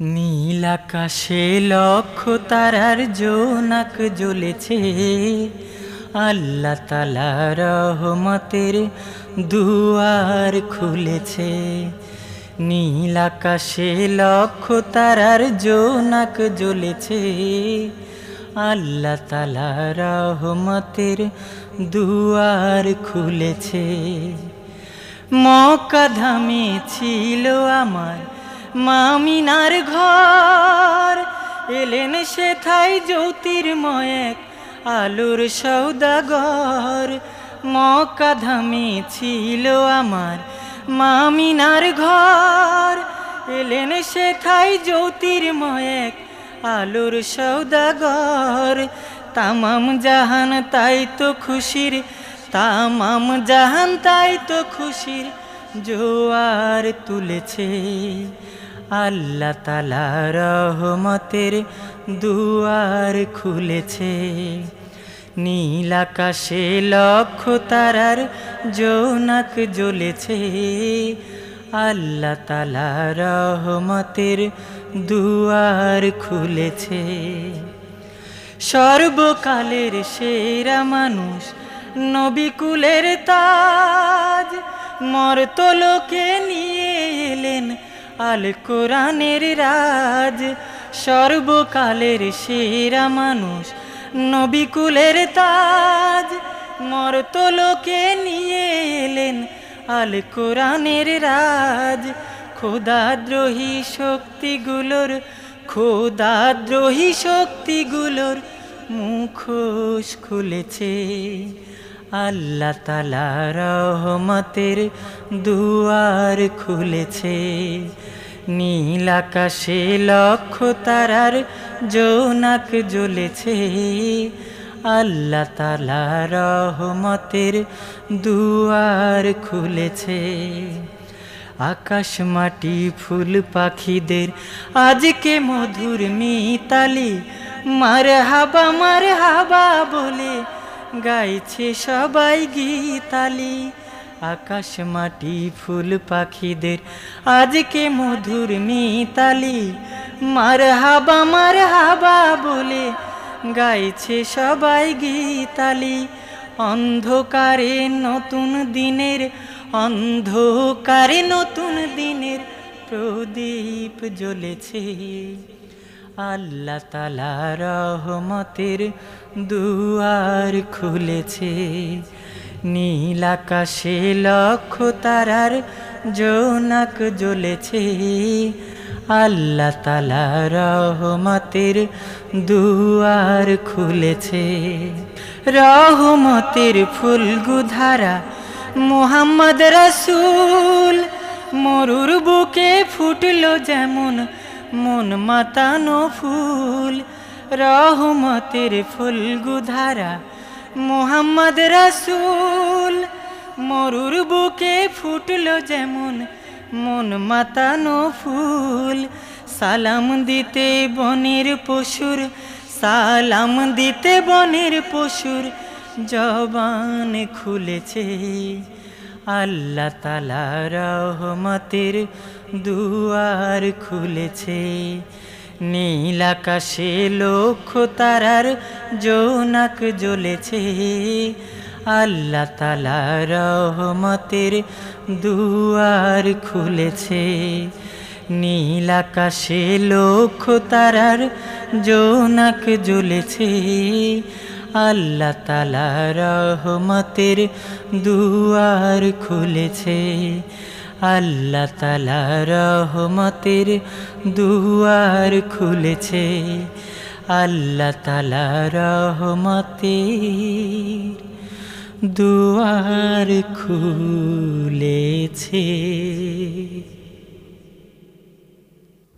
নীল আকাশে লক্ষ তারার জোনাক জ্বলেছে। আল্লাহ তালা রহমতের দুয়ার খুলেছে। নীল আকাশে লক্ষ তারার জোনাক জ্বলেছে। আল্লাহ তালা রহমতের দুয়ার খুলেছে। মকাধামে ছিল আমার মামিনার ঘর। এলেন সেথাই জ্যোতির্ময় এক আলোর সৌদাগর। মকাধামে ছিল আমার মামিনার ঘর। এলেন সেথাই জ্যোতির্ময় এক আলোর সৌদাগর। তামাম জাহান তাই তো খুশির, তামাম জাহান তাই তো খুশির, জোয়ার তুলেছে। আল্লাহ তালা রহমতের দুয়ার খুলেছে। নীল আকাশে লক্ষ তারার জোনাক জ্বলেছে। আল্লাহ তালা রহমতের দুয়ার খুলেছে। সর্বকালের সেরা মানুষ নবিকুলের তাজ। মর্তলোকে নিয়ে এলেন আল কোরআনের রাজ। সর্বকালের সেরা মানুষ নবিকুলের তাজ। মরত লোকে নিয়ে এলেন আল কোরআনের রাজ। খোদাদ্রোহী শক্তিগুলোর খোদাদ্রোহী শক্তিগুলোর মুখোশ খুলেছে। আল্লাহ তালা রহমতের দুয়ার খুলেছে। নীল আকাশে লক্ষ তারার জোনাক জ্বলেছে। আল্লাহ তালা রহমতের দুয়ার খুলেছে। আকাশ মাটি ফুল পাখিদের আজকে মধুর মিতালি। মার হাবা মার হাবা বলে গাইছে সবাই গীতালি। আকাশ মাটি ফুল পাখিদের, আজকে মধুর মিতালি। মার হাবা মার হাবা বলে গাইছে সবাই গীতালি। অন্ধকারে নতুন দিনের, অন্ধকারে নতুন দিনের প্রদীপ জ্বলেছে। আল্লাহ তালা রহমতের দুয়ার খুলেছে। নীল আকাশে লক্ষ তারার জোনাক জ্বলেছে। আল্লাহ তালা রহমতের দুয়ার খুলেছে। রহমতের ফুলগুধারা মোহাম্মদ রসুল, মরুর বুকে ফুটলো যেমন মন মাতানো ফুল, রহমতের ফুলগুধারা মোহাম্মদ রাসুল। মরুর বুকে ফুটল যেমন মন মাতানো ফুল। সালাম দিতে বনের পশুর, সালাম দিতে বনের পশুর জবান খুলেছে। আল্লাহ তালা রহমতের দুয়ার খুলেছে। নীল আকাশে লক্ষ তারার জোনাক জ্বলেছে। আল্লাহ তালা রহমতের দুয়ার খুলেছে। নীল আকাশে লক্ষ তারার জোনাক জ্বলেছে। আল্লাহ তালা রহমতের দুয়ার খুলেছে। আল্লাহ তালা রহমতের দুয়ার খুলেছে। আল্লাহ তালা রহমতের দুয়ার খুলেছে।